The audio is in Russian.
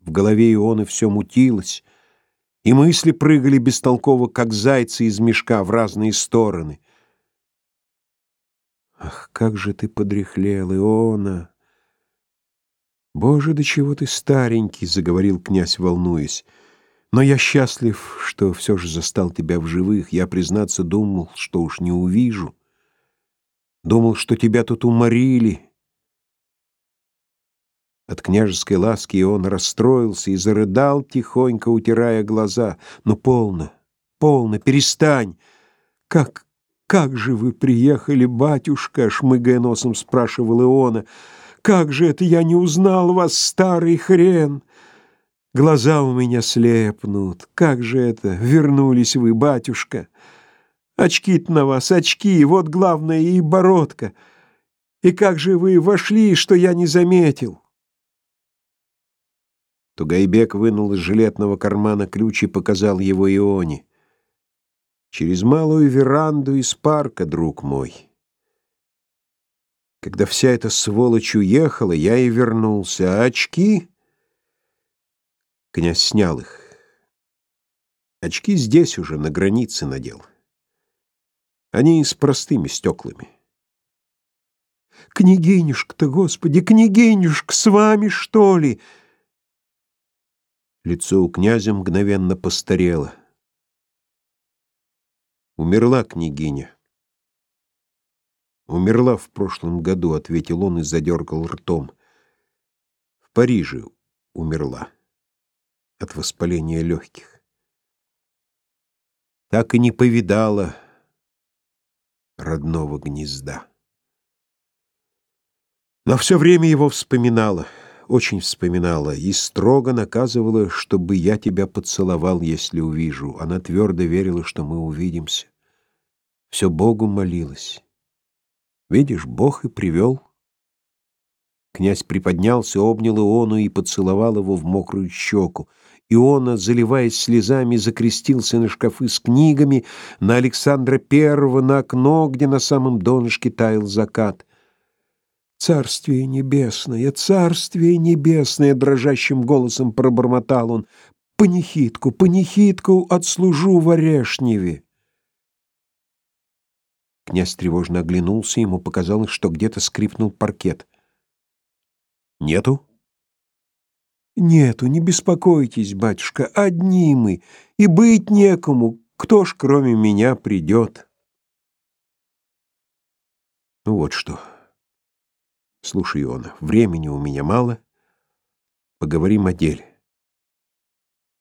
В голове Ионы все мутилось, и мысли прыгали бестолково, как зайцы из мешка в разные стороны. Ах, как же ты подряхлел, Иона! Боже, до чего ты старенький, заговорил князь, волнуясь. Но я счастлив, что все же застал тебя в живых. Я, признаться, думал, что уж не увижу. Думал, что тебя тут уморили. От княжеской ласки он расстроился и зарыдал, тихонько утирая глаза. «Ну, полно, полно, перестань! Как, как же вы приехали, батюшка?» — шмыгая носом спрашивал Иона. «Как же это я не узнал вас, старый хрен?» Глаза у меня слепнут. Как же это? Вернулись вы, батюшка. Очки-то на вас, очки, вот главное и бородка. И как же вы вошли, что я не заметил? Тугайбек вынул из жилетного кармана ключ и показал его Ионе. «Через малую веранду из парка, друг мой». Когда вся эта сволочь уехала, я и вернулся, а очки... Князь снял их. Очки здесь уже, на границе надел. Они с простыми стеклами. «Княгинюшка-то, Господи, княгинюшка, с вами, что ли?» Лицо у князя мгновенно постарело. Умерла княгиня. Умерла в прошлом году, ответил он и задергал ртом. В Париже умерла от воспаления легких. Так и не повидала родного гнезда. Но все время его вспоминала — очень вспоминала и строго наказывала, чтобы я тебя поцеловал, если увижу. Она твердо верила, что мы увидимся. Все Богу молилась. Видишь, Бог и привел. Князь приподнялся, обнял Иону и поцеловал его в мокрую щеку. Иона, заливаясь слезами, закрестился на шкафы с книгами, на Александра Первого, на окно, где на самом донышке таял закат. Царствие небесное, царствие небесное, дрожащим голосом пробормотал он. Панихидку, панихидку отслужу в Орешневе. Князь тревожно оглянулся, ему показалось, что где-то скрипнул паркет. Нету? Нету, не беспокойтесь, батюшка, одни мы, и быть некому, кто ж кроме меня придет. Ну вот что. Слушай, Иона, времени у меня мало. Поговорим о деле.